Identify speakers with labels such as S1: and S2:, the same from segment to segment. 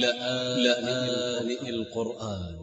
S1: لآن القرآن.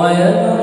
S2: ويدرأ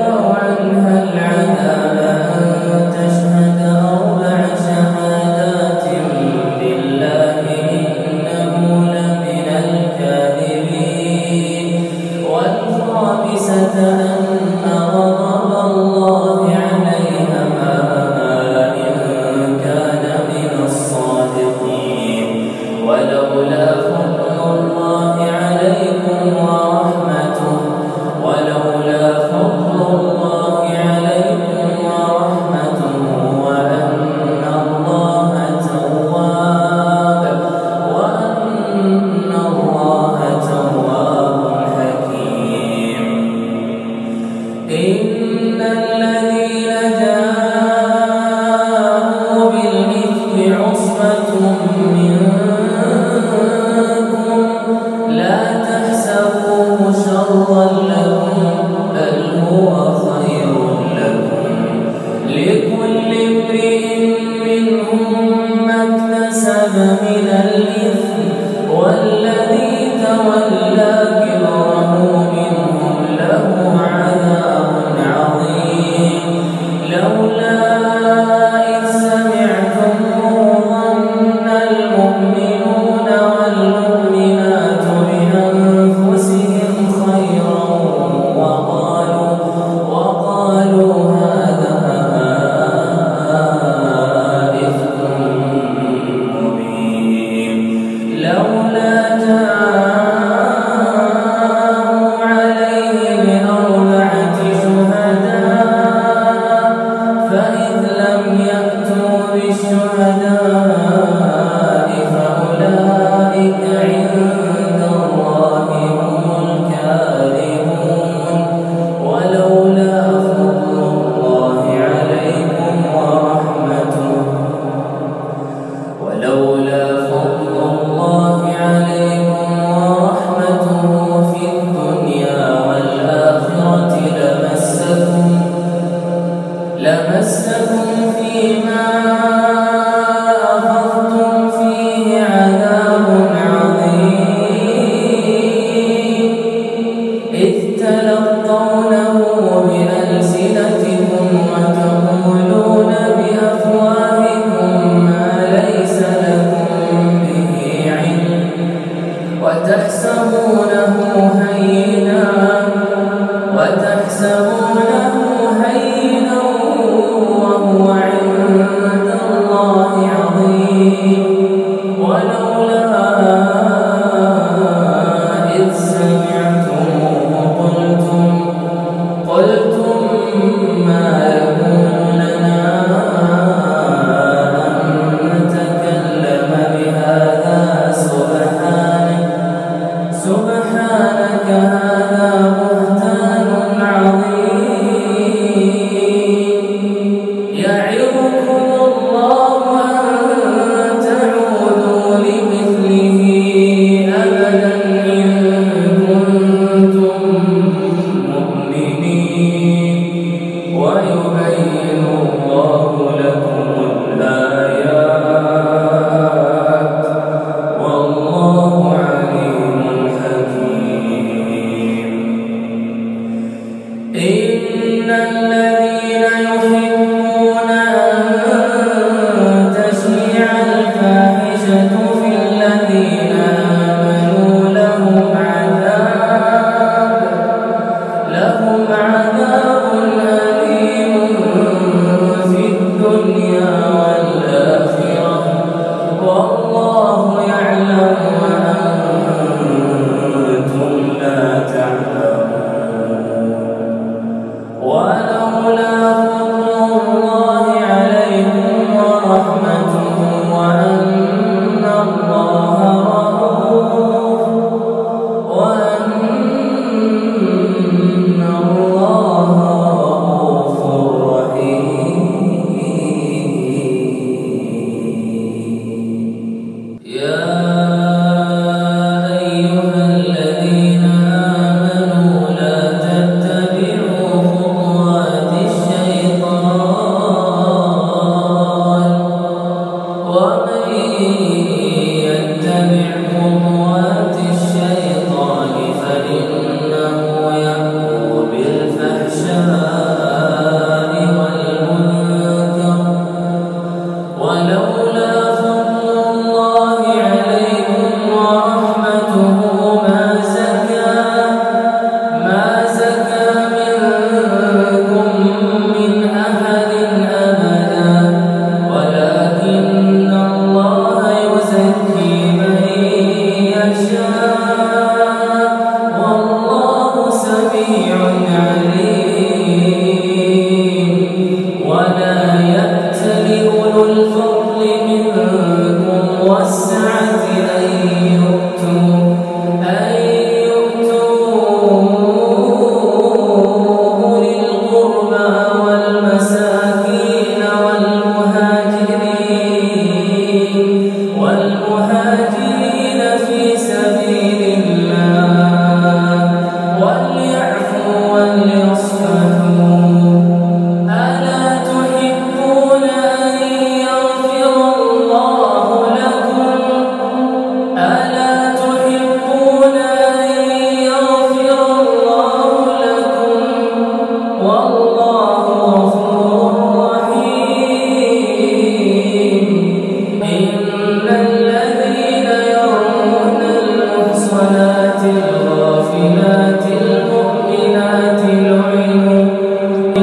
S1: الغافلات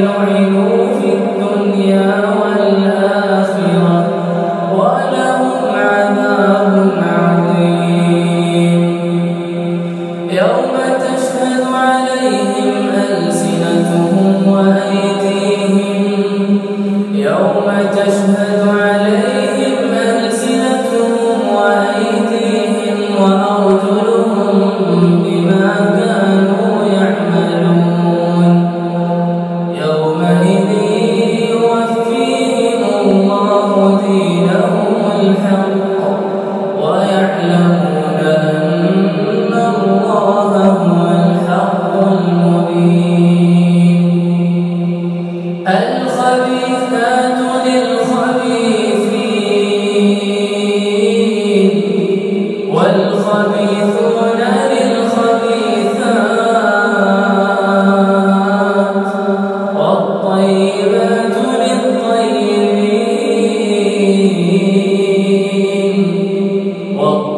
S1: نعينون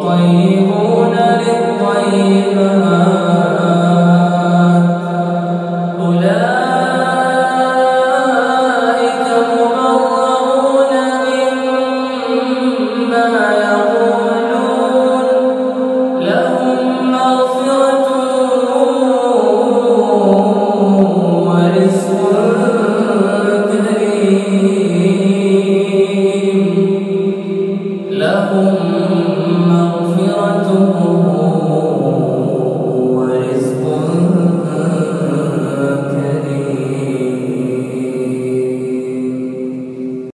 S1: طيب